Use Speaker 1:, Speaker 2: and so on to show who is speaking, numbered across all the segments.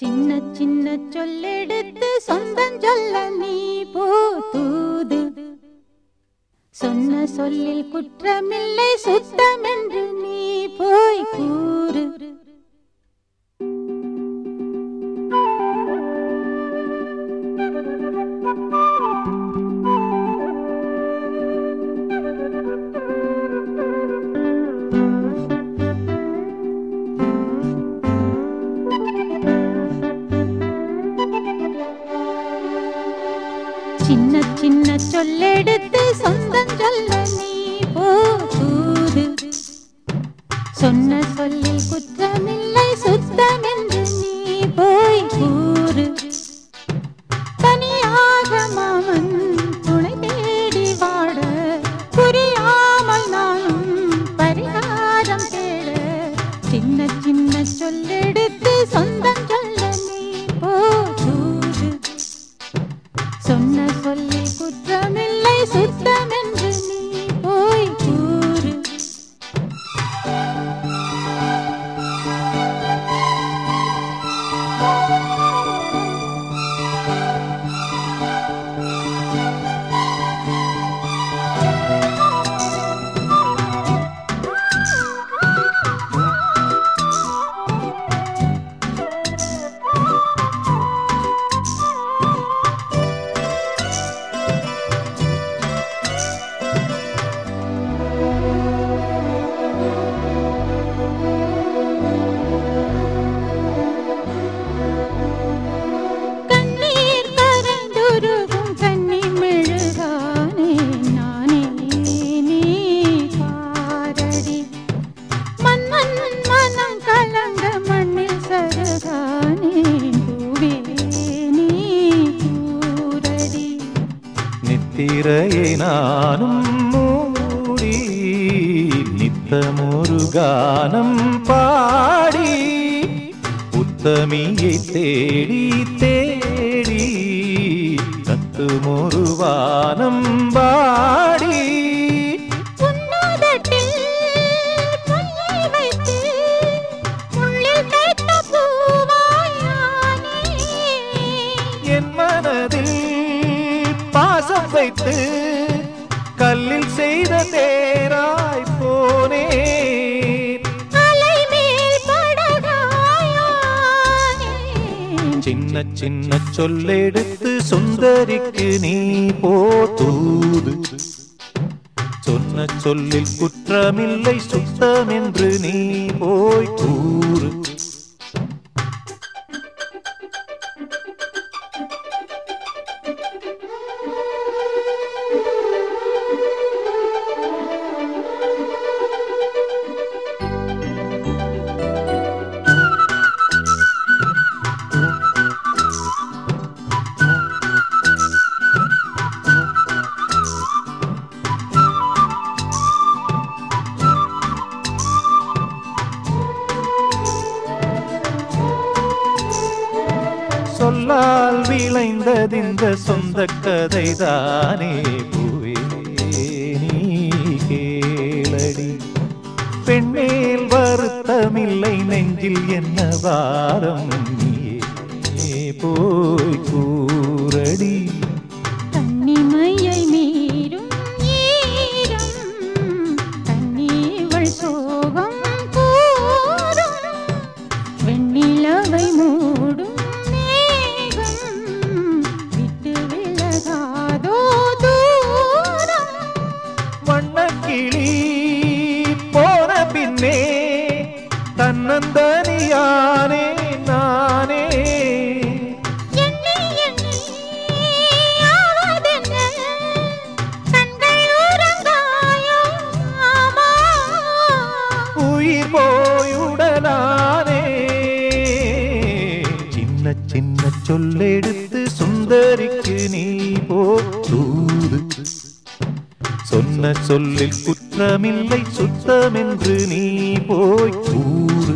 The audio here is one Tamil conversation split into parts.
Speaker 1: சின்ன சின்ன சொல்லெடுத்து சொந்தம் சொல்ல நீ போ சொன்ன சொல்லில் குற்றமில்லை சுத்தம் என்று நீ போய் கூறு. சொன்ன சொல்லில் குற்றமில்லை சுத்தம் என்று நீ போய் கூறு. தனியாக மாமன் துணை தேடி வாட புரியாமல் நானும் பரிகாரம் தேட. சின்ன சின்ன சொல்லெடுத்து சொந்தம்
Speaker 2: திரையை நானும் மூடி நித்தமொரு கானம் பாடி உத்தமியை தேடி தேடி கத்துமொரு வானம் பாடி
Speaker 1: வைத்து
Speaker 2: கல்லில் செய்த தேராய்
Speaker 1: படகாயானே.
Speaker 2: சின்ன சின்ன சொல்லெடுத்து சுந்தரிக்கு நீ போதூது சொன்ன சொல்லில் குற்றமில்லை சுத்தம் என்று நீ போய் கூறு. சொல்லால் விளைந்ததிந்த சொந்த கதைதானே பூவே. நீ கேளடி. பெண்மேல் வருத்தமில்லை நெஞ்சில் என்ன வாரம் நீ போய் கூறடி. பின்னே தன்னந்தனியானே நானே. உயிர் போயுடனானே சின்ன சின்ன சொல்லெடுத்து சுந்தரிக்கு நீ போதூது சொன்ன சொல்லில் குற்றமில்லை சுத்தமென்று நீ போய் கூறு.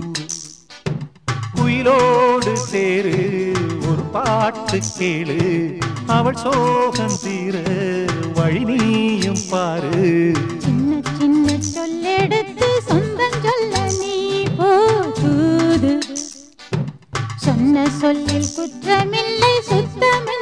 Speaker 2: குயிலோடு சேரு ஒரு பாட்டு கேளு. அவள் சோகம் தீர வழி நீயும் பாரு.
Speaker 1: சின்ன சின்ன சொல்லெடுத்து சொந்தம் சொல்ல நீ போது சொன்ன சொல்லில் குற்றமில்லை சுத்தமில்லை.